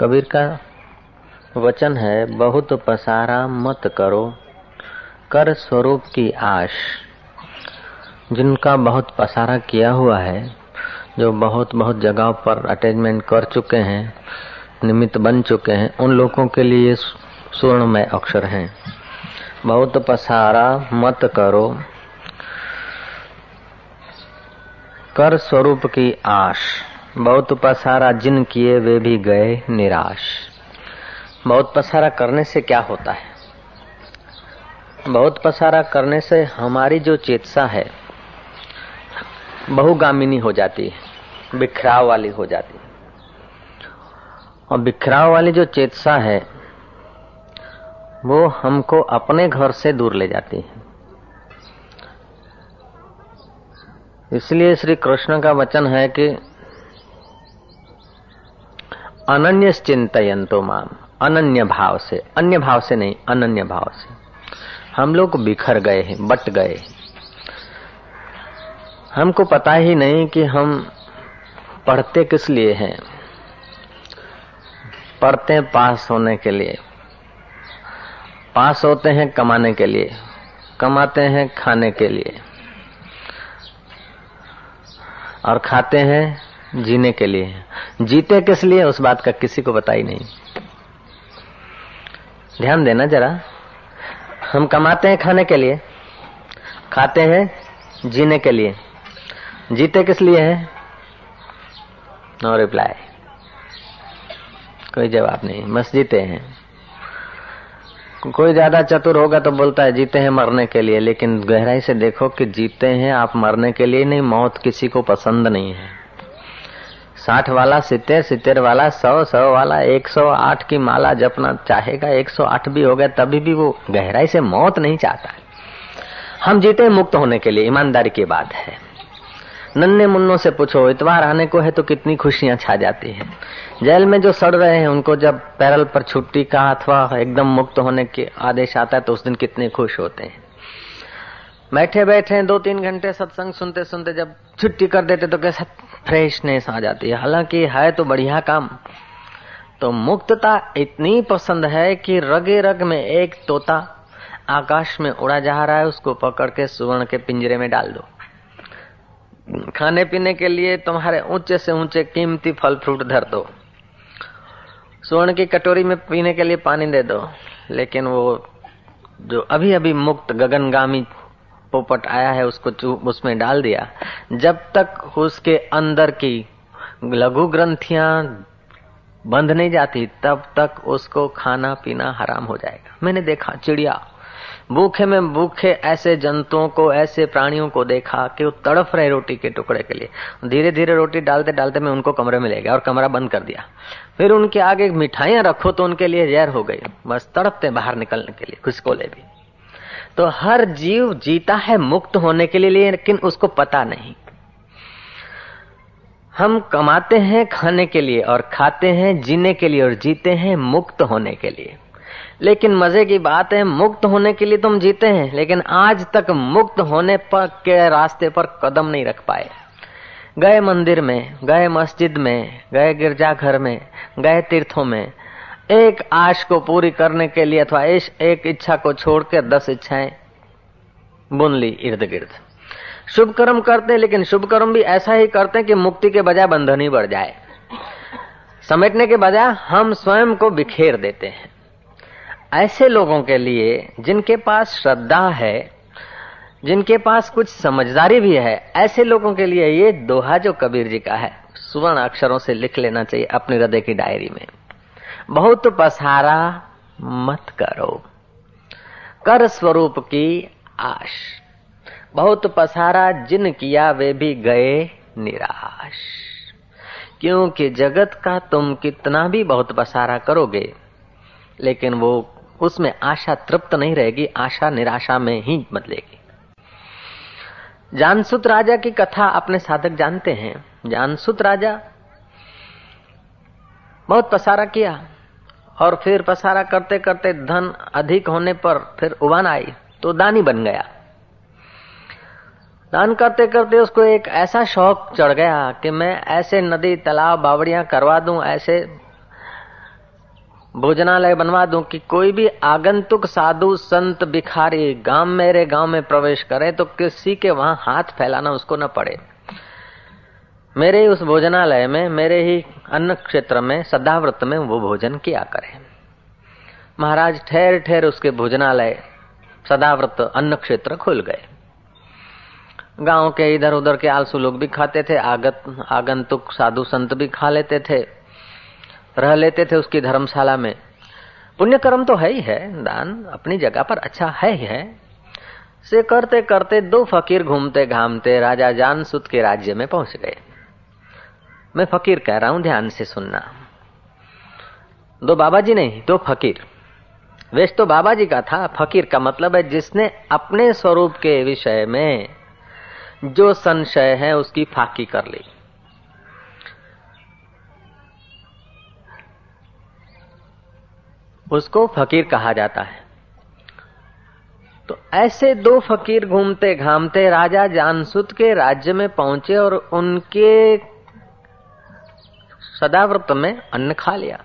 कबीर का वचन है, बहुत पसारा मत करो, कर स्वरूप की आश। जिनका बहुत पसारा किया हुआ है, जो बहुत बहुत जगह पर अटैचमेंट कर चुके हैं, निमित्त बन चुके हैं, उन लोगों के लिए स्वर्ण में अक्षर हैं। बहुत पसारा मत करो, कर स्वरूप की आश। बहुत पसारा जिन किए वे भी गए निराश। बहुत पसारा करने से क्या होता है? बहुत पसारा करने से हमारी जो चेतसा है, बहुगामिनी हो जाती है, बिखराव वाली हो जाती है। और बिखराव वाली जो चेतसा है, वो हमको अपने घर से दूर ले जाती है। इसलिए श्री कृष्ण का वचन है कि अनन्य चिंतयंतो माम अनन्य भाव से अन्य भाव से नहीं अनन्य भाव से हम लोग बिखर गए हैं, बट गए हमको पता ही नहीं कि हम पढ़ते किस लिए हैं। पढ़ते पास होने के लिए। पास होते हैं कमाने के लिए। कमाते हैं खाने के लिए। और खाते हैं जीने के लिए। जीते किस लिए, उस बात का किसी को पता ही नहीं। ध्यान देना जरा। हम कमाते हैं खाने के लिए, खाते हैं जीने के लिए। जीते किस लिए है? नो रिप्लाई कोई जवाब नहीं। बस जीते हैं। कोई ज़्यादा चतुर होगा तो बोलता है, जीते हैं मरने के लिए, लेकिन गहराई से देखो कि जीते हैं आप मरने के लिए नहीं, मौत किसी को पसंद नहीं है। साठ वाला सितर सितर वाला, सौ सौ वाला, एक सौ आठ की माला जपना चाहेगा, एक सौ आठ भी हो गया, तभी भी वो गहराई से मौत नहीं चाहता हम जीते मुक्त होने के लिए, ईमानदारी की बात है। नन्हे मुन्नों से पूछो इतवार आने को है तो कितनी खुशियाँ छा जाती है। जेल में जो सड़ रहे हैं, उनको जब पैरल पर छुट्टी का अथवा एकदम मुक्त होने के आदेश आता है तो उस दिन कितने खुश होते हैं। बैठे बैठे दो तीन घंटे सत्संग सुनते सुनते जब छुट्टी कर देते तो कैसा फ्रेशनेस आ जाती है। हालाँकि है तो बढ़िया काम। तो मुक्तता इतनी पसंद है कि रगे रग में एक तोता आकाश में उड़ा जा रहा है, उसको पकड़ के सुवर्ण के पिंजरे में डाल दो। खाने पीने के लिए तुम्हारे ऊँचे से ऊँचे कीमती फल फ्रूट धर दो। सुवर्ण की कटोरी में पीने के लिए पानी दे दो। लेकिन वो जो अभी अभी मुक्त गगनगामी पोपट आया है, उसको उसमें डाल दिया। जब तक उसके अंदर की लघु ग्रंथियाँ बंद नहीं जाती, तब तक उसको खाना पीना हराम हो जाएगा। मैंने देखा चिड़िया, भूखे में भूखे ऐसे जंतुओं को, ऐसे प्राणियों को देखा कि वो तड़फ रहे रोटी के टुकड़े के लिए। धीरे धीरे रोटी डालते डालते मैं उनको कमरे में ले गया और कमरा बंद कर दिया। फिर उनके आगे मिठाइयाँ रखो तो उनके लिए जहर हो गई। बस तड़पते बाहर निकलने के लिए खुशकोले भी। तो हर जीव जीता है मुक्त होने के लिए, लेकिन उसको पता नहीं। हम कमाते हैं खाने के लिए, और खाते हैं जीने के लिए, और जीते हैं मुक्त होने के लिए। लेकिन मज़े की बात है, मुक्त होने के लिए तुम जीते हैं, लेकिन आज तक मुक्त होने पर के रास्ते पर कदम नहीं रख पाए। गए मंदिर में, गए मस्जिद में, गए गिरजाघर में, गए तीर्थों में एक आश को पूरी करने के लिए अथवा एक इच्छा को छोड़कर दस इच्छाएँ बुन ली इर्द गिर्द। शुभ कर्म करते हैं, लेकिन शुभ कर्म भी ऐसा ही करते हैं कि मुक्ति के बजाय बंधन ही बढ़ जाए। समेटने के बजाय हम स्वयं को बिखेर देते हैं। ऐसे लोगों के लिए जिनके पास श्रद्धा है, जिनके पास कुछ समझदारी भी है, ऐसे लोगों के लिए ये दोहा जो कबीर जी का है, सुवर्ण अक्षरों से लिख लेना चाहिए अपने हृदय की डायरी में। बहुत पसारा मत करो। कर स्वरूप की आश। बहुत पसारा जिन किया वे भी गए निराश। क्योंकि जगत का तुम कितना भी बहुत पसारा करोगे, लेकिन वो उसमें आशा तृप्त नहीं रहेगी, आशा निराशा में ही बदलेगी। जानसुत राजा की कथा अपने साधक जानते हैं। जानसुत राजा बहुत पसारा किया। और फिर पसारा करते करते धन अधिक होने पर फिर उबान आई तो दानी बन गया। दान करते करते उसको एक ऐसा शौक चढ़ गया कि मैं ऐसे नदी, तालाब, बावड़ियाँ करवा दूँ, ऐसे भोजनालय बनवा दूँ कि कोई भी आगंतुक साधु, संत, भिखारी, गाँव मेरे गाँव में प्रवेश करे तो किसी के वहाँ हाथ फैलाना उसको न पड़े। मेरे ही उस भोजनालय में, मेरे ही अन्न क्षेत्र में, सदाव्रत में वो भोजन किया करे। महाराज ठहर ठहर उसके भोजनालय, सदाव्रत अन्न क्षेत्र खुल गए। गाँव के इधर उधर के आलसू लोग भी खाते थे, आगत, आगंतुक साधु संत भी खा लेते थे, रह लेते थे उसकी धर्मशाला में। पुण्य कर्म तो है ही है, दान अपनी जगह पर अच्छा है ही है। से करते करते दो फकीर घूमते घामते राजा जान सुत के राज्य में पहुँच गए। मैं फकीर कह रहा हूँ, ध्यान से सुनना। दो बाबा जी नहीं, दो फकीर। वेश तो बाबा जी का था, फकीर का मतलब है जिसने अपने स्वरूप के विषय में जो संशय है उसकी फाकी कर ली। उसको फकीर कहा जाता है। तो ऐसे दो फकीर घूमते घामते राजा जानसुत के राज्य में पहुँचे और उनके सदाव्रत में अन्न खा लिया।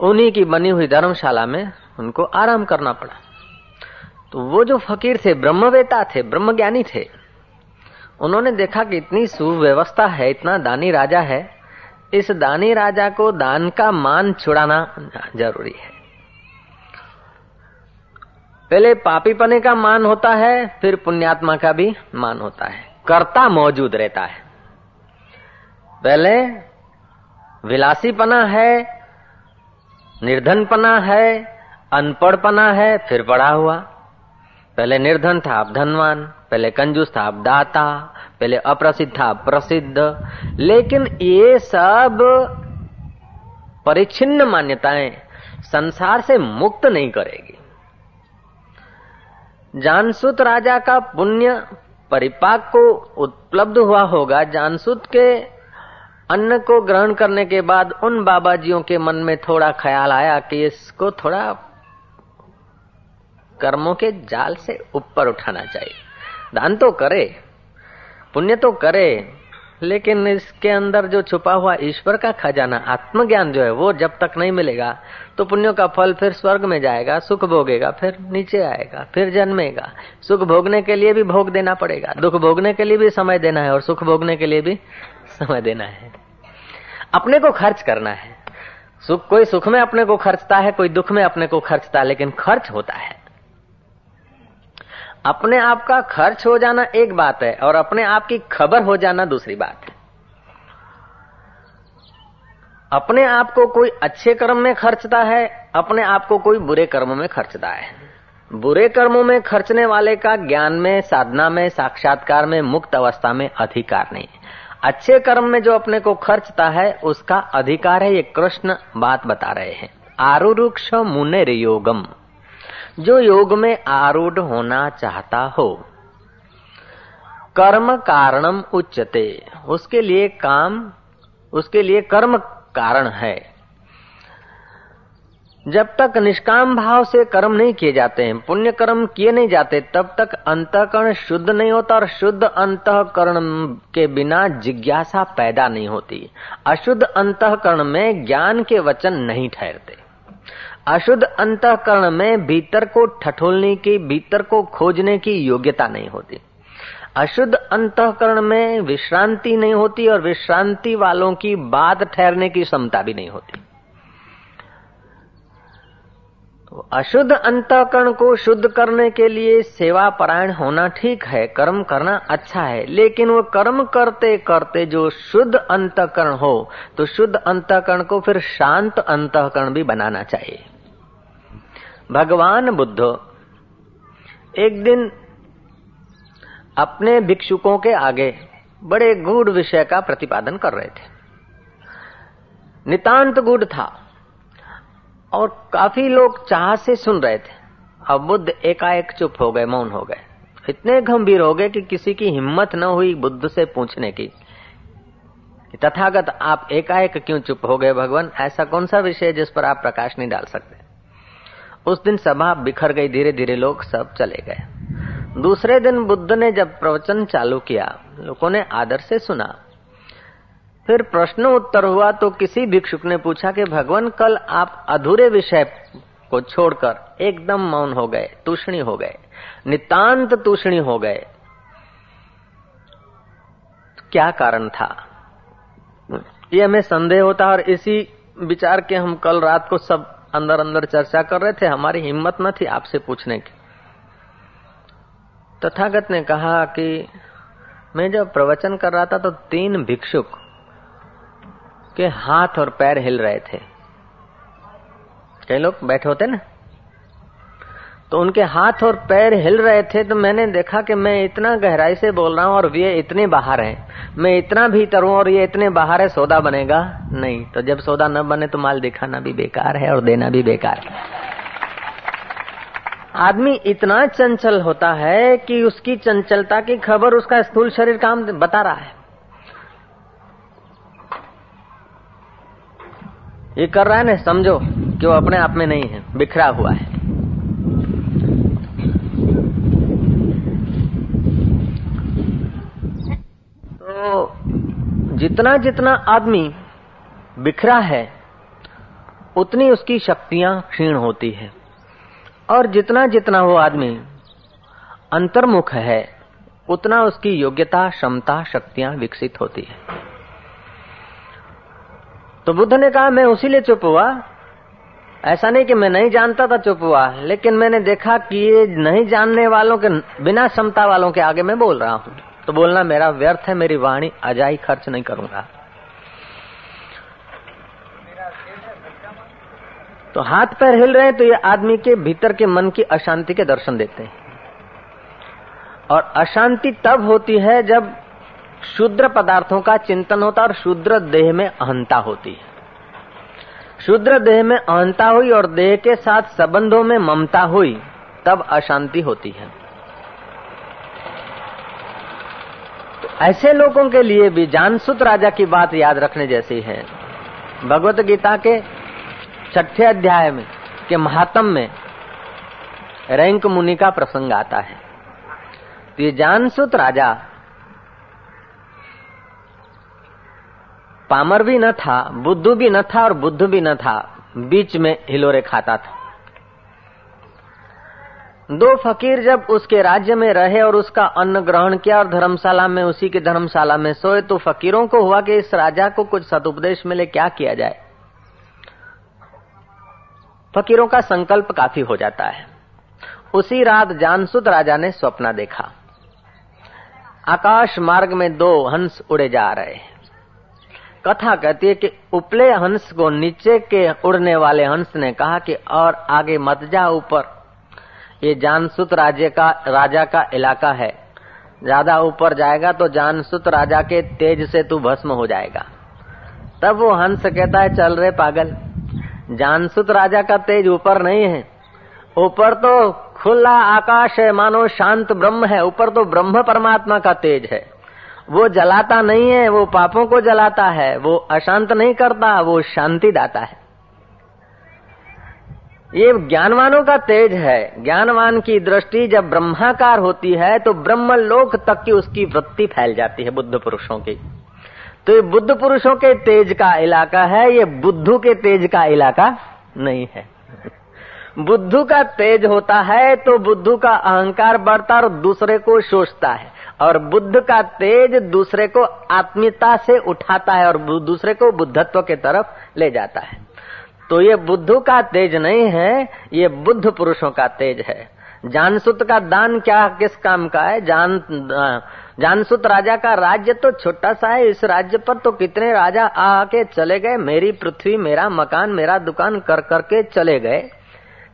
उन्हीं की बनी हुई धर्मशाला में उनको आराम करना पड़ा। तो वो जो फकीर थे, ब्रह्मवेता थे, ब्रह्मज्ञानी थे, उन्होंने देखा कि इतनी सुव्यवस्था है, इतना दानी राजा है, इस दानी राजा को दान का मान छुड़ाना ज़रूरी है। पहले पापीपने का मान होता है, फिर पुण्यात्मा का भी मान होता है। कर्ता मौजूद रहता है। पहले विलासीपना है, निर्धनपना है, अनपढ़पना है, फिर पढ़ा हुआ। पहले निर्धन था, अब धनवान। पहले कंजूस था, अब दाता। पहले अप्रसिद्ध था प्रसिद्ध। लेकिन ये सब परिचिन्न मान्यताएँ संसार से मुक्त नहीं करेगी। जानसूत राजा का पुण्य परिपाक को उपलब्ध हुआ होगा। जानसूत के अन्न को ग्रहण करने के बाद उन बाबा बाबाजियों के मन में थोड़ा ख्याल आया कि इसको थोड़ा कर्मों के जाल से ऊपर उठाना चाहिए। दान तो करे, पुण्य तो करे लेकिन इसके अंदर जो छुपा हुआ ईश्वर का खजाना, आत्मज्ञान जो है, वो जब तक नहीं मिलेगा तो पुण्यों का फल फिर स्वर्ग में जाएगा, सुख भोगेगा, फिर नीचे आएगा, फिर जन्मेगा। सुख भोगने के लिए भी भोग देना पड़ेगा, दुख भोगने के लिए भी समय देना है, और सुख भोगने के लिए भी समय देना है। अपने को खर्च करना है। सुख, कोई सुख में अपने को खर्चता है, कोई दुख में अपने को खर्चता है, लेकिन खर्च होता है। अपने आप का खर्च हो जाना एक बात है और अपने आप की खबर हो जाना दूसरी बात है। अपने आप को कोई अच्छे कर्म में खर्चता है, अपने आप को कोई बुरे कर्म में खर्चता है। बुरे कर्मों में खर्चने वाले का ज्ञान में, साधना में, साक्षात्कार में, मुक्त अवस्था में अधिकार नहीं अच्छे कर्म में जो अपने को खर्चता है, उसका अधिकार है, ये कृष्ण बात बता रहे हैं। आरुरुक्ष मुने योगम जो योग में आरूढ़ होना चाहता हो। कर्म कारणम उच्चते उसके लिए काम, उसके लिए कर्म कारण है। जब तक निष्काम भाव से कर्म नहीं किए जाते हैं, पुण्य कर्म किए नहीं जाते, तब तक अंतकरण शुद्ध नहीं होता और शुद्ध अंतकरण के बिना जिज्ञासा पैदा नहीं होती। अशुद्ध अंतकरण में ज्ञान के वचन नहीं ठहरते। अशुद्ध अंतकरण में भीतर को ठठोलने की, भीतर को खोजने की योग्यता नहीं होती। अशुद्ध अंतकरण में विश्रांति नहीं होती और विश्रांति वालों की बात ठहरने की क्षमता भी नहीं होती। तो अशुद्ध अंतकरण को शुद्ध करने के लिए सेवा परायण होना ठीक है, कर्म करना अच्छा है, लेकिन वो कर्म करते करते जो शुद्ध अंतकरण हो तो शुद्ध अंतकरण को फिर शांत अंतकरण भी बनाना चाहिए। भगवान बुद्ध, एक दिन अपने भिक्षुकों के आगे बड़े गूढ़ विषय का प्रतिपादन कर रहे थे। नितांत गूढ़ था और काफ़ी लोग चाह से सुन रहे थे। अब बुद्ध एकाएक चुप हो गए, मौन हो गए। इतने गंभीर हो गए कि किसी की हिम्मत न हुई बुद्ध से पूछने की। तथागत आप एकाएक क्यों चुप हो गए भगवान? ऐसा कौन सा विषय जिस पर आप प्रकाश नहीं डाल सकते? उस दिन सभा बिखर गई धीरे धीरे लोग सब चले गए। दूसरे दिन बुद्ध ने जब प्रवचन चालू किया, लोगों ने आदर से सुना। फिर प्रश्न उत्तर हुआ तो किसी भिक्षुक ने पूछा कि, भगवान, कल आप अधूरे विषय को छोड़कर एकदम मौन हो गए, तूषणी हो गए, नितांत तूषणी हो गए। क्या कारण था? ये हमें संदेह होता और इसी विचार के हम कल रात को सब अंदर अंदर चर्चा कर रहे थे, हमारी हिम्मत न थी आपसे पूछने की। तथागत ने कहा कि मैं जब प्रवचन कर रहा था तो तीन भिक्षुक के हाथ और पैर हिल रहे थे। कई लोग बैठे होते ना? तो उनके हाथ और पैर हिल रहे थे तो मैंने देखा कि मैं इतना गहराई से बोल रहा हूँ और ये इतने बाहर हैं। मैं इतना भीतर हूँ और ये इतने बाहर है, सौदा बनेगा? नहीं। तो जब सौदा न बने तो माल दिखाना भी बेकार है और देना भी बेकार है। आदमी इतना चंचल होता है कि उसकी चंचलता की खबर उसका स्थूल शरीर काम बता रहा है। ये कर रहा है ना, समझो कि वो अपने आप में नहीं है, बिखरा हुआ है। तो जितना जितना आदमी बिखरा है, उतनी उसकी शक्तियाँ क्षीण होती है। और जितना जितना वो आदमी अंतर्मुख है, उतना उसकी योग्यता, क्षमता, शक्तियाँ विकसित होती है। तो बुद्ध ने कहा, मैं उसी लिए चुप हुआ ऐसा नहीं कि मैं नहीं जानता था चुप हुआ, लेकिन मैंने देखा कि ये नहीं जानने वालों के, बिना क्षमता वालों के आगे मैं बोल रहा हूँ। तो बोलना मेरा व्यर्थ है, मेरी वाणी अजाई खर्च नहीं करूँगा। तो हाथ पैर हिल रहे हैं तो ये आदमी के भीतर के मन की अशांति के दर्शन देते हैं। और अशांति तब होती है जब शुद्र पदार्थों का चिंतन होता है और शुद्र देह में अहंता होती है। शुद्र देह में अहंता हुई और देह के साथ संबंधों में ममता हुई, तब अशांति होती है। ऐसे लोगों के लिए भी जानसुत राजा की बात याद रखने जैसी है। भगवत गीता के छठे अध्याय में, के महात्म में रैंक मुनि का प्रसंग आता है। तो ये जानसुत राजा पामर भी न था, बुद्धू भी न था और बुद्ध भी न था। बीच में हिलोरे खाता था। दो फकीर जब उसके राज्य में रहे और उसका अन्न ग्रहण किया और धर्मशाला में, उसी के धर्मशाला में सोए तो फकीरों को हुआ कि इस राजा को कुछ सदुपदेश मिले, क्या किया जाए? फकीरों का संकल्प काफ़ी हो जाता है। उसी रात जानसुद राजा ने स्वप्न देखा। आकाश मार्ग में दो हंस उड़े जा रहे हैं। कथा कहती है कि उपले हंस को नीचे के उड़ने वाले हंस ने कहा कि और आगे मत जा ऊपर। ये जानसुत राज्य का, राजा का इलाका है। ज़्यादा ऊपर जाएगा तो जानसुत राजा के तेज से तू भस्म हो जाएगा। तब वो हंस कहता है, चल रहे पागल, जानसुत राजा का तेज ऊपर नहीं है। ऊपर तो खुला आकाश है, मानो शांत ब्रह्म है, ऊपर तो ब्रह्म परमात्मा का तेज है। वो जलाता नहीं है, वो पापों को जलाता है, वो अशांत नहीं करता, वो शांति दाता है। ये ज्ञानवानों का तेज है। ज्ञानवान की दृष्टि जब ब्रह्माकार होती है तो ब्रह्म लोक तक की उसकी वृत्ति फैल जाती है बुद्ध पुरुषों की। तो ये बुद्ध पुरुषों के तेज का इलाका है, ये बुद्धू के तेज का इलाका नहीं है। बुद्धू का तेज होता है तो बुद्धू का अहंकार बढ़ता और दूसरे को शोषता है। और बुद्ध का तेज दूसरे को आत्मीयता से उठाता है और दूसरे को बुद्धत्व के तरफ़ ले जाता है। तो ये बुद्धू का तेज नहीं है, ये बुद्ध पुरुषों का तेज है। जानसुत का दान क्या, किस काम का है? जान जानसुत राजा का राज्य तो छोटा सा है, इस राज्य पर तो कितने राजा आके चले गए? मेरी पृथ्वी, मेरा मकान, मेरा दुकान कर, करके चले गए।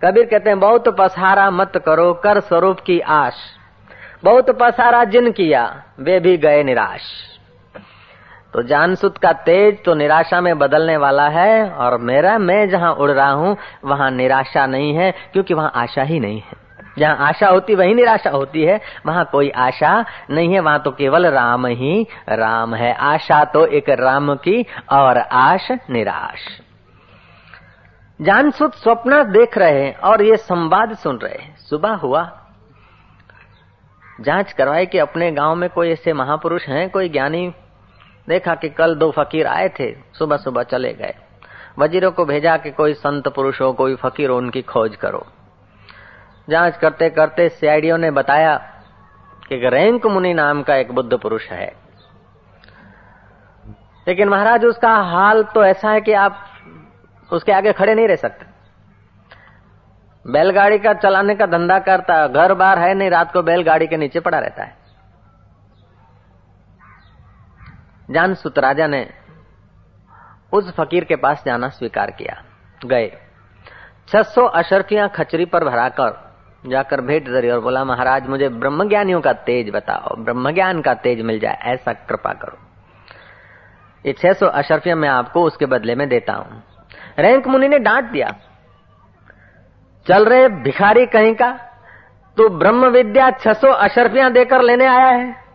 कबीर कहते हैं, बहुत पसारा मत करो, कर स्वरूप की आश। बहुत पसारा जिन किया, वे भी गए निराश। तो जानसुत का तेज तो निराशा में बदलने वाला है, और मेरा, मैं जहाँ उड़ रहा हूँ, वहाँ निराशा नहीं है, क्योंकि वहाँ आशा ही नहीं है। जहाँ आशा होती, वही निराशा होती है, वहाँ कोई आशा नहीं है, वहाँ तो केवल राम ही राम है। आशा तो एक राम की, और आश निराश। जानसुत स्वप्न देख रहे हैं, और ये संवाद सुन रहे हैं। सुबह हुआ जाँच करवाए कि अपने गाँव में कोई ऐसे महापुरुष हैं, कोई ज्ञानी? देखा कि कल दो फकीर आए थे सुबह सुबह चले गए। वजीरों को भेजा कि कोई संत पुरुष हो, कोई फकीर हो, उनकी खोज करो। जाँच करते करते सीआईडीओ ने बताया कि रैंक मुनि नाम का एक बुद्ध पुरुष है। लेकिन महाराज, उसका हाल तो ऐसा है कि आप उसके आगे खड़े नहीं रह सकते। बैलगाड़ी का चलाने का धंधा करता है, घर बार है नहीं, रात को बैलगाड़ी के नीचे पड़ा रहता है। जान सुत राजा ने उस फकीर के पास जाना स्वीकार किया। गए। 600 अशरफियाँ खचरी पर भराकर जाकर भेंट धरी और बोला, महाराज, मुझे ब्रह्म ज्ञानियों का तेज बताओ ब्रह्म ज्ञान का तेज मिल जाए, ऐसा कृपा करो। ये 600 अशरफियाँ मैं आपको उसके बदले में देता हूँ। रैंक मुनि ने डांट दिया। चल रहे भिखारी कहीं का तो ब्रह्म विद्या 600 अशरफियां देकर लेने आया है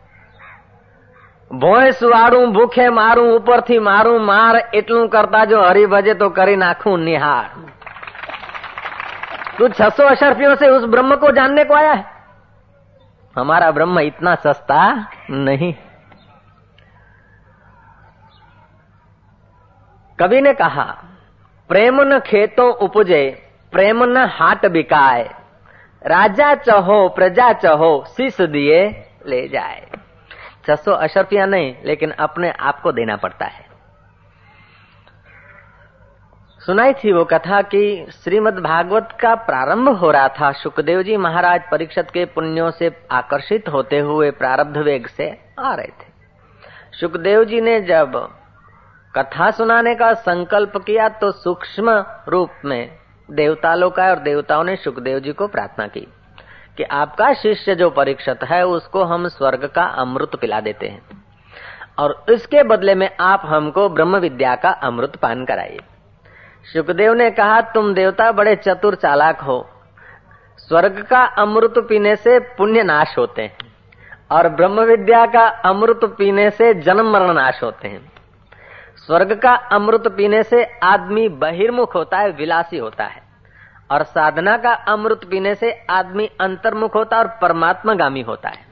ભોંય સુવાડું ભૂખે મારું ઉપરથી મારું માર એટલું કરતા જો હરી ભજે तो करी नाखू निहार तू छह सौ अशरफियों से उस ब्रह्म को जानने को आया है हमारा ब्रह्म इतना सस्ता नहीं कवि ने कहा प्रेम न खेतों उपजे प्रेम न हाट बिकाए। राजा चहो, प्रजा चहो, शीश दिए ले जाए। छह सौ अशरफिया नहीं, लेकिन अपने आप को देना पड़ता है। सुनाई थी वो कथा कि श्रीमद् भागवत का प्रारंभ हो रहा था। सुखदेव जी महाराज परीक्षित के पुण्यों से आकर्षित होते हुए प्रारब्ध वेग से आ रहे थे। सुखदेव जी ने जब कथा सुनाने का संकल्प किया तो सूक्ष्म रूप में देवता लोग और देवताओं ने सुखदेव जी को प्रार्थना की कि आपका शिष्य जो परीक्षित है, उसको हम स्वर्ग का अमृत पिला देते हैं। और इसके बदले में आप हमको ब्रह्म विद्या का अमृत पान कराइए। सुखदेव ने कहा, तुम देवता बड़े चतुर चालाक हो। स्वर्ग का अमृत पीने से पुण्य नाश होते हैं और ब्रह्म विद्या का अमृत पीने से जन्म मरण नाश होते हैं। स्वर्ग का अमृत पीने से आदमी बहिर्मुख होता है, विलासी होता है। और साधना का अमृत पीने से आदमी अंतर्मुख होता है और परमात्मा गामी होता है।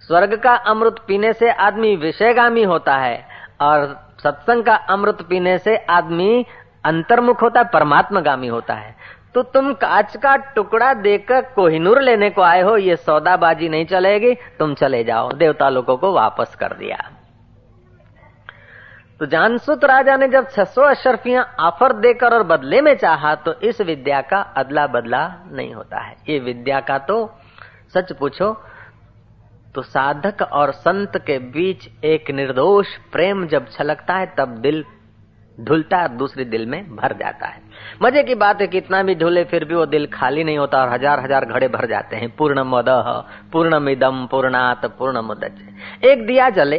स्वर्ग का अमृत पीने से आदमी विषयगामी होता है और सत्संग का अमृत पीने से आदमी अंतर्मुख होता है परमात्मा गामी होता है। तो तुम कांच का टुकड़ा देकर कोहिनूर लेने को आए हो, ये सौदाबाजी नहीं चलेगी, तुम चले जाओ देवता लोगों को वापस कर दिया। तो जानसुत राजा ने जब 600 अशरफियाँ ऑफ़र देकर और बदले में चाहा तो इस विद्या का अदला बदला नहीं होता है। ये विद्या का तो सच पूछो तो साधक और संत के बीच एक निर्दोष प्रेम जब छलकता है, तब दिल धुलता है, दूसरे दिल में भर जाता है। मज़े की बात है कितना भी ढूले फिर भी वो दिल खाली नहीं होता और हज़ार हज़ार घड़े भर जाते हैं। पूर्ण मद पूर्ण मिदम पूर्णात पूर्ण मुदच एक दिया जले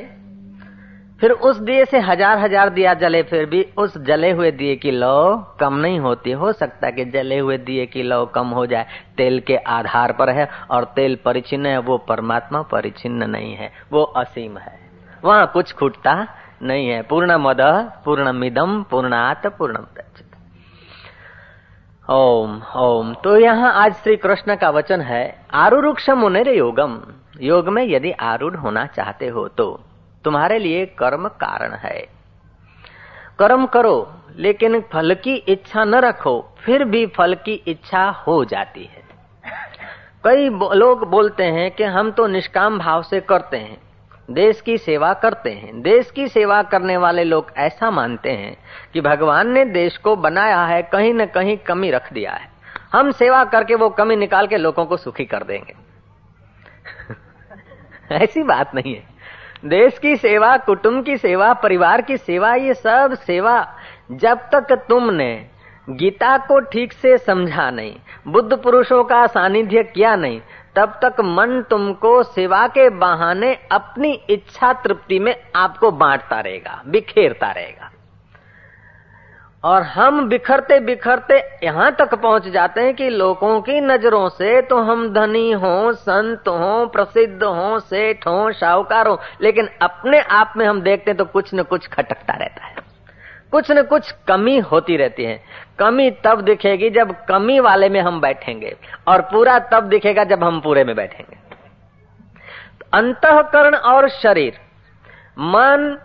फिर उस दिए से हज़ार हज़ार दिया जले, फिर भी उस जले हुए दिए की लौ कम नहीं होती। हो सकता कि जले हुए दिए की लौ कम हो जाए। तेल के आधार पर है और तेल परिचिन्न है, वो परमात्मा परिचिन्न नहीं है, वो असीम है। वहाँ कुछ खुटता नहीं है। पूर्ण मद, पूर्ण मिदम, पूर्णात, पूर्ण ओम ओम। तो यहाँ आज श्री कृष्ण का वचन है आरुरुक्ष मुनेर योगम योग में यदि आरूढ़ होना चाहते हो तो। तुम्हारे लिए कर्म कारण है। कर्म करो, लेकिन फल की इच्छा न रखो, फिर भी फल की इच्छा हो जाती है। कई लोग बोलते हैं कि हम तो निष्काम भाव से करते हैं, देश की सेवा करते हैं। देश की सेवा करने वाले लोग ऐसा मानते हैं कि भगवान ने देश को बनाया है, कहीं न कहीं कमी रख दिया है। हम सेवा करके वो कमी निकाल के लोगों को सुखी कर देंगे। ऐसी बात नहीं है। देश की सेवा, कुटुंब की सेवा, परिवार की सेवा, ये सब सेवा जब तक तुमने गीता को ठीक से समझा नहीं, बुद्ध पुरुषों का सानिध्य किया नहीं, तब तक मन तुमको सेवा के बहाने अपनी इच्छा तृप्ति में आपको बांटता रहेगा, बिखेरता रहेगा। और हम बिखरते बिखरते यहाँ तक पहुँच जाते हैं कि लोगों की नज़रों से तो हम धनी हो, संत हो, प्रसिद्ध हो, सेठ हो शाहूकार हो, लेकिन अपने आप में हम देखते हैं तो कुछ न कुछ खटकता रहता है। कुछ न कुछ कमी होती रहती है। कमी तब दिखेगी जब कमी वाले में हम बैठेंगे और पूरा तब दिखेगा जब हम पूरे में बैठेंगे। अंतकरण और शरीर। मन,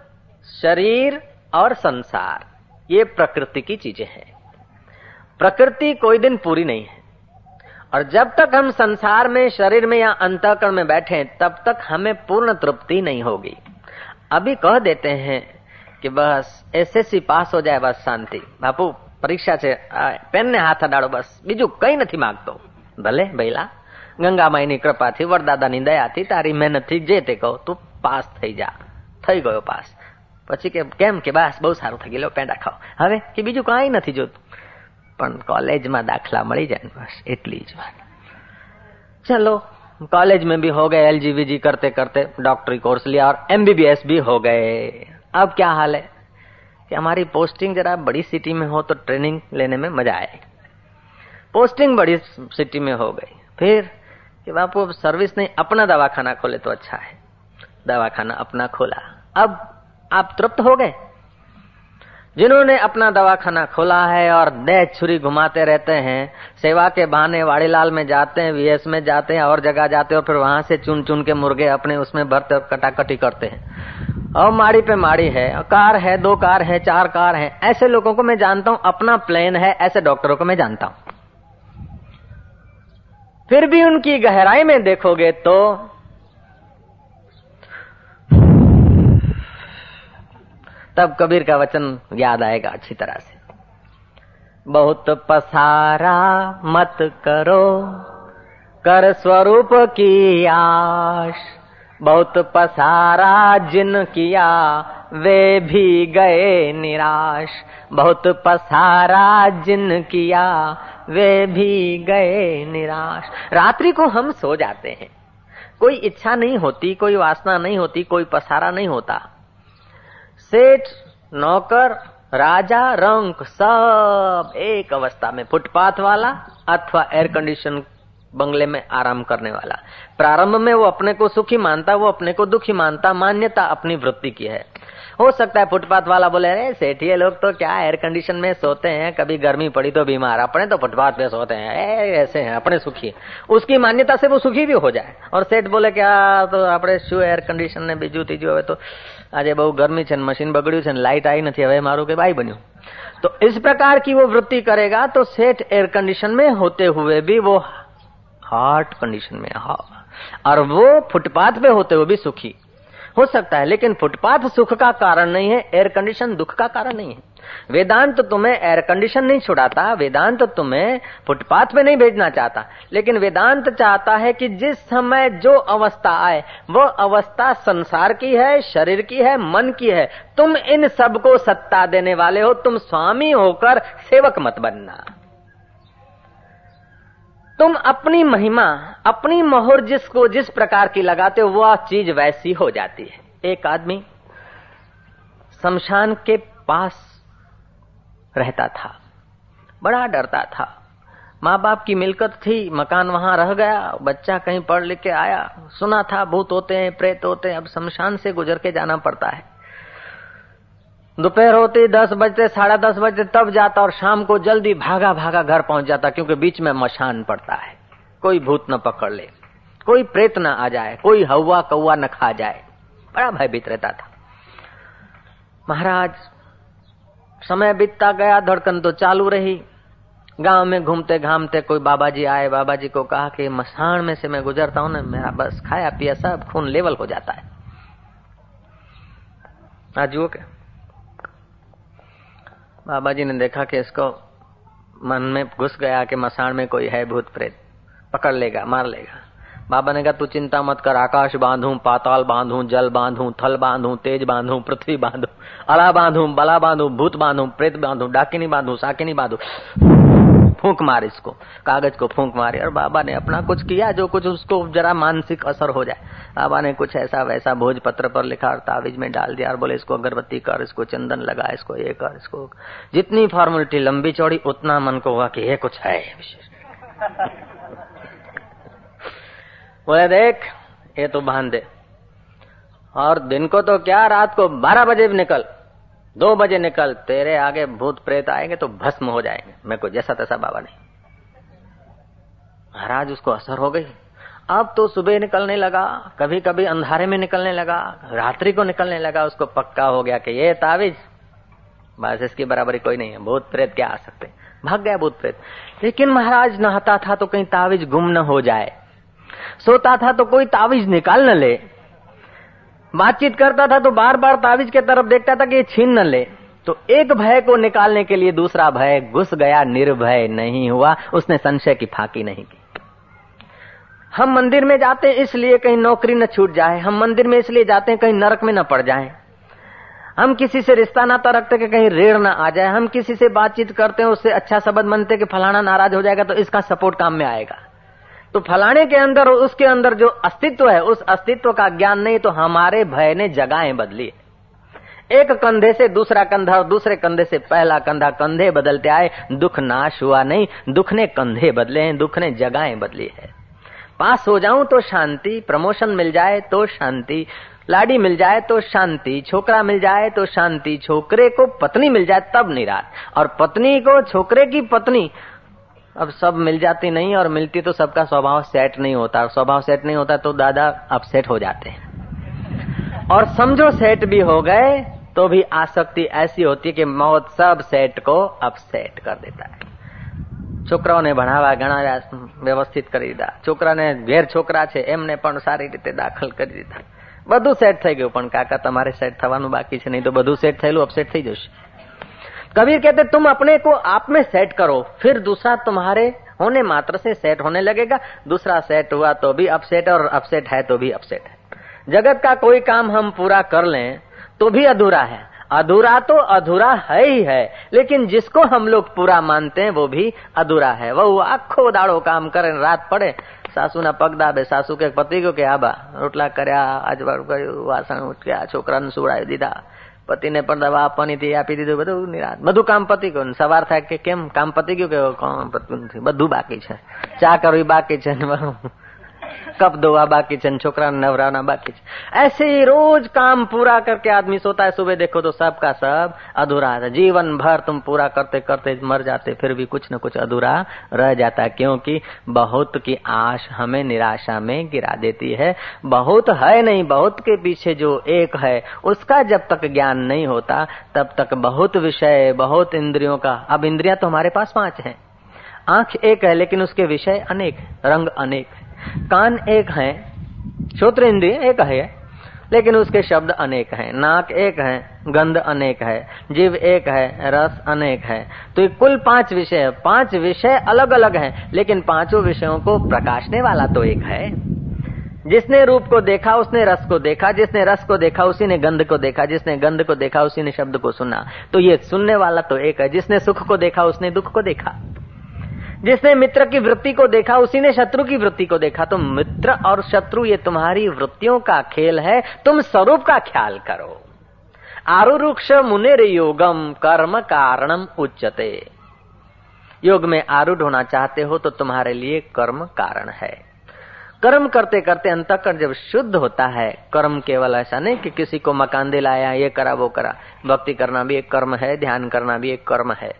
शरीर और संसार। ये प्रकृति की चीजें हैं प्रकृति कोई दिन पूरी नहीं है और जब तक हम संसार में शरीर में या अंतकरण में बैठे तब तक हमें पूर्ण तृप्ति नहीं होगी अभी कह देते हैं कि बस एसएससी पास हो जाए बस शांति बापू परीक्षा છે પેનને હાથ અડાડો બસ બીજું કઈ નથી માંગતો ભલે ભૈલા ગંગામાઈની કૃપાથી વરદાદાની દયાથી તારી મહેનતથી જે તે કહો તું પાસ થઈ જા થઈ ગયો પાસ પછી કે કેમ કે બસ બહુ સારું થઈ ગયું પેંડા ખાઓ હવે કે બીજું કાંઈ નથી જોતું પણ કોલેજમાં દાખલા મળી જાય બસ એટલી જ વાત चलो कॉलेज में भी हो गए एल करते करते डॉक्टरी कोर्स लिया और एमबीबीएस भी हो गए अब क्या हाल है कि हमारी पोस्टिंग जरा बड़ी सिटी में हो तो ट्रेनिंग लेने में मजा आए पोस्टिंग बड़ी सिटी में हो गई फिर कि बापू अब सर्विस नहीं अपना दवाखाना खोले तो अच्छा है दवाखाना अपना खोला अब आप तृप्त हो गए। जिन्होंने अपना दवाखाना खोला है और देह छुरी घुमाते रहते हैं, सेवा के बहाने वाड़ीलाल में जाते हैं वीएस में जाते हैं, और जगह जाते हैं, और फिर वहाँ से चुन चुन के मुर्गे अपने उसमें भरते कटाकटी करते हैं। और माड़ी पे माड़ी है, कार है, दो कार है, चार कार है, ऐसे लोगों को मैं जानता हूँ, अपना प्लेन है, ऐसे डॉक्टरों को मैं जानता हूँ। फिर भी उनकी गहराई में देखोगे तो तब कबीर का वचन याद आएगा अच्छी तरह से। बहुत पसारा मत करो, कर स्वरूप की आश। बहुत पसारा जिन किया, वे भी गए निराश। बहुत पसारा जिन किया, वे भी गए निराश। रात्रि को हम सो जाते हैं। कोई इच्छा नहीं होती, कोई वासना नहीं होती, कोई पसारा नहीं होता। सेठ, नौकर, राजा, रंक, सब एक अवस्था में फुटपाथ वाला अथवा एयर कंडीशन बंगले में आराम करने वाला। प्रारंभ में वो अपने को सुखी मानता, वो अपने को दुखी मानता, मान्यता अपनी वृत्ति की है। हो सकता है फुटपाथ वाला बोले, अरे, सेठिए लोग तो क्या एयर कंडीशन में सोते हैं? कभी गर्मी पड़ी तो बीमार, अपने तो फुटपाथ पे सोते हैं। ऐसे हैं, अपने सुखी उसकी मान्यता से वो सुखी भी हो जाए। और सेठ बोले क्या तो આપણે शू એર कंडीशन ने बीजू ત્રીજું હવે तो आज બહુ गर्मी છે मशीन મશીન બગડ્યું लाइट आई नहीं આવી मारू के भाई बनू तो इस प्रकार की वो वृत्ति करेगा तो सेठ एयर कंडीशन में होते हुए भी वो हार्ट कंडीशन में हाँ। और वो फुटपाथ पे होते हुए भी सुखी। हो सकता है, लेकिन फुटपाथ सुख का कारण नहीं है एयर कंडीशन दुख का कारण नहीं है। वेदांत तो तुम्हें एयर कंडीशन नहीं छुड़ाता, वेदांत तो तुम्हें फुटपाथ पे नहीं भेजना चाहता। लेकिन वेदांत चाहता है कि जिस समय जो अवस्था आए, वो अवस्था संसार की है, शरीर की है, मन की है। तुम इन सबको सत्ता देने वाले हो, तुम स्वामी होकर सेवक मत बनना। तुम अपनी महिमा अपनी मोहर जिसको जिस प्रकार की लगाते हो वह चीज़ वैसी हो जाती है। एक आदमी शमशान के पास रहता था। बड़ा डरता था। माँ बाप की मिलकत थी, मकान वहाँ रह गया, बच्चा कहीं पढ़ लिख के आया। सुना था, भूत होते हैं, प्रेत होते हैं, अब शमशान से गुजर के जाना पड़ता है। दोपहर होती, दस बजते, साढ़े दस बजते, तब जाता और शाम को जल्दी भागा भागा घर पहुँच जाता, क्योंकि बीच में मशान पड़ता है। कोई भूत न पकड़ ले, कोई प्रेत न आ जाए, कोई हवा कौवा न खा जाए। बड़ा भयभीत रहता था। महाराज, समय बीतता गया, धड़कन तो चालू रही। गाँव में घूमते घामते कोई बाबा जी आए बाबा जी को कहा कि मसान में से मैं गुजरता हूँ ना, मेरा बस खाया पिया सब, खून लेवल हो जाता है। आज वो क्या? बाबा जी ने देखा कि इसको मन में घुस गया कि मसान में कोई है भूत प्रेत। पकड़ लेगा, मार लेगा। बाबा ने कहा, तू चिंता मत कर, आकाश बांधू, पाताल बांधू, जल बांधू, थल बांधू, तेज बांधू, पृथ्वी बांधू, अला बांधू, बला बांधू, भूत बांधू, प्रेत बांधू, डाकिनी बांधू, साकिनी बांधू। फूंक मार इसको, कागज़ को फूंक मारे, और बाबा ने अपना कुछ किया, जो कुछ उसको जरा मानसिक असर हो जाए। बाबा ने कुछ ऐसा वैसा भोज पत्र पर लिखा और तावीज में डाल दिया, और बोले, इसको अगरबत्ती कर, इसको चंदन लगा, इसको ये कर, इसको जितनी फॉर्मेलिटी लंबी चौड़ी, उतना मन को हुआ कि ये कुछ है बोले, देख, ये तो बाँध दे। और दिन को तो क्या, रात को बारह बजे भी निकल। दो बजे निकल, तेरे आगे भूत प्रेत आएँगे तो भस्म हो जाएँगे। मैं को जैसा तैसा बाबा नहीं। महाराज, उसको असर हो गई। अब तो सुबह निकलने लगा कभी कभी अंधारे में निकलने लगा, रात्रि को निकलने लगा, उसको पक्का हो गया कि ये ताविज। बस इसकी बराबरी कोई नहीं है, भूत प्रेत क्या आ सकते भाग गया भूत प्रेत। लेकिन महाराज, नहाता था तो कहीं ताविज गुम न हो जाए। सोता था तो कोई ताविज निकाल न ले। बातचीत करता था तो बार बार ताविज के तरफ़ देखता था कि ये छीन न ले। तो एक भय को निकालने के लिए दूसरा भय, घुस गया, निर्भय नहीं हुआ। उसने संशय की फाकी नहीं की। हम मंदिर में जाते हैं इसलिए कहीं नौकरी न छूट जाए। हम मंदिर में इसलिए जाते हैं कहीं नरक में न पड़ जाए। हम किसी से रिश्ता नाता रखते कि कहीं रेड़ ना आ जाए। हम किसी से बातचीत करते हैं, उससे अच्छा शब्द मनते कि फलाना नाराज़ हो जाएगा तो इसका सपोर्ट काम में आएगा। तो फलाने के अंदर और उसके अंदर जो अस्तित्व है, उस अस्तित्व का ज्ञान नहीं तो हमारे भय ने जगहें बदली। एक कंधे से दूसरा कंधा और दूसरे कंधे से पहला कंधा, कंधे बदलते आए, दुख नाश हुआ नहीं, दुख ने कंधे बदले हैं, दुख ने जगहें बदली है। पास हो जाऊँ तो शांति, प्रमोशन मिल जाए तो शांति, लाडी मिल जाए तो शांति, छोकरा मिल जाए तो शांति, छोकरे को पत्नी मिल जाए तब निराश। और पत्नी को, छोकरे की पत्नी अब सब मिल जाती नहीं और मिलती तो सबका स्वभाव सेट नहीं होता स्वभाव सेट नहीं होता तो दादा अपसेट हो जाते हैं और समझो सेट भी हो गए तो भी आसक्ति ऐसी होती है कि मौत सब सेट को अपसेट कर देता है છોકરાઓને ભણાવવા ઘણા વ્યવસ્થિત કરી દીધા છોકરાને ઘેર છોકરા છે એમને પણ સારી રીતે દાખલ કરી દીધા બધું સેટ થઈ ગયું પણ કાકા તમારે સેટ થવાનું બાકી છે નહીં તો બધું સેટ થયેલું અપસેટ થઈ જશે कबीर कहते तुम अपने को आप में सेट करो फिर दूसरा तुम्हारे होने मात्र से सेट होने लगेगा दूसरा सेट हुआ तो भी अपसेट और अपसेट है तो भी अपसेट है जगत का कोई काम हम पूरा कर लें तो भी अधूरा है अधूरा तो अधूरा है ही है लेकिन जिसको हम लोग पूरा मानते हैं वो भी अधूरा है वो आखो दाड़ो काम करे रात पड़े सासू ना पग दाबे सासू के पति को के आबा रोटला કર્યા આજવાળું કર્યું વાસણ ઉઠ્યા છોકરાને સુવડાવી દીધા પતિને પણ દવા આપવાની હતી આપી દીધું, બધું નિરાશ. બધું કામ પતી ગયું. સવાર થાય કે કેમ? કામ પતી ગયું કે નથી? બધું બાકી છે. ચા કરવી બાકી છે कप धोआ बाकी चंद छोकरा नवराना बाकी ऐसे ही रोज काम पूरा करके आदमी सोता है, सुबह देखो तो सब का सब अधूरा है। जीवन भर तुम पूरा करते करते मर जाते, फिर भी कुछ न कुछ अधूरा रह जाता है, क्योंकि बहुत की आश हमें निराशा में गिरा देती है। बहुत है नहीं, बहुत के पीछे जो एक है, उसका जब तक ज्ञान नहीं होता, तब तक बहुत विषय, बहुत इंद्रियों का। अब इंद्रिया तो हमारे पास पाँच है। आँख एक है, लेकिन उसके विषय अनेक, रंग अनेक। है कान एक है, श्रोत्र इंद्रिय एक है, लेकिन उसके शब्द अनेक हैं। नाक एक है, गंध अनेक है, जीव एक है, रस अनेक है। तो ये कुल पाँच विषय पाँच विषय अलग अलग हैं, लेकिन पाँचों विषयों को प्रकाशने वाला तो एक है। जिसने रूप को देखा, उसने रस को देखा, जिसने रस को देखा, उसी ने गंध को देखा, जिसने गंध को देखा, उसी ने शब्द को सुना। तो ये सुनने वाला तो एक है, जिसने सुख को देखा, उसने दुख को देखा। जिसने मित्र की वृत्ति को देखा, उसी ने शत्रु की वृत्ति को देखा। तो मित्र और शत्रु, ये तुम्हारी वृत्तियों का खेल है। तुम स्वरूप का ख्याल करो। आरुरुक्ष मुनिर योगम, कर्म कारणम उच्चते योग में आरूढ़ होना चाहते हो तो तुम्हारे लिए कर्म कारण है। कर्म करते करते अंतकरण जब शुद्ध होता है, कर्म केवल ऐसा नहीं कि किसी को मकान दिलाया, ये करा, वो करा। भक्ति करना भी एक कर्म है, ध्यान करना भी एक कर्म है।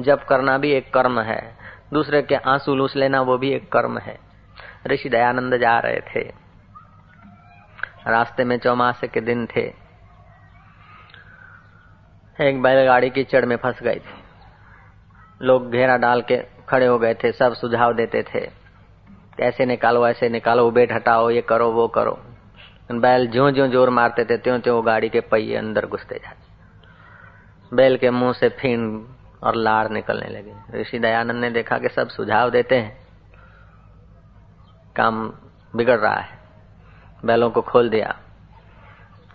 जब करना भी एक कर्म है। दूसरे के आँसू लूस लेना वो भी एक कर्म है। ऋषि दयानंद जा रहे थे। रास्ते में चौमासे के दिन थे। एक बैलगाड़ी की चढ़ में फंस गई थी। लोग घेरा डाल के खड़े हो गए थे, सब सुझाव देते थे। ऐसे निकालो ऐसे निकालो बेट हटाओ, ये करो, वो करो। बैल ज्यो ज्यो ज़ोर मारते थे त्यों त्यों गाड़ी के पहिए अंदर घुसते जाते। बैल के मुँह से फीन और लाड़ निकलने लगे। ऋषि दयानंद ने देखा कि सब सुझाव देते हैं। काम बिगड़ रहा है। बैलों को खोल दिया।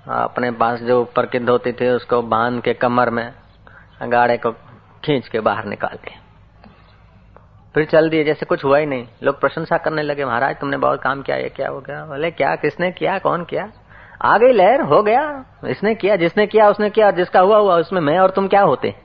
अपने पास जो ऊपर की धोती थी, उसको बाँध के कमर में गाड़े को खींच के बाहर निकाल दिया। फिर चल दिए, जैसे कुछ हुआ ही नहीं। लोग प्रशंसा करने लगे, महाराज, तुमने बहुत काम किया, ये क्या हो गया बोले, क्या, किसने किया, कौन किया? आ गई लहर हो गया। इसने किया, जिसने किया, उसने किया जिसका हुआ हुआ, उसमें मैं और तुम क्या होते?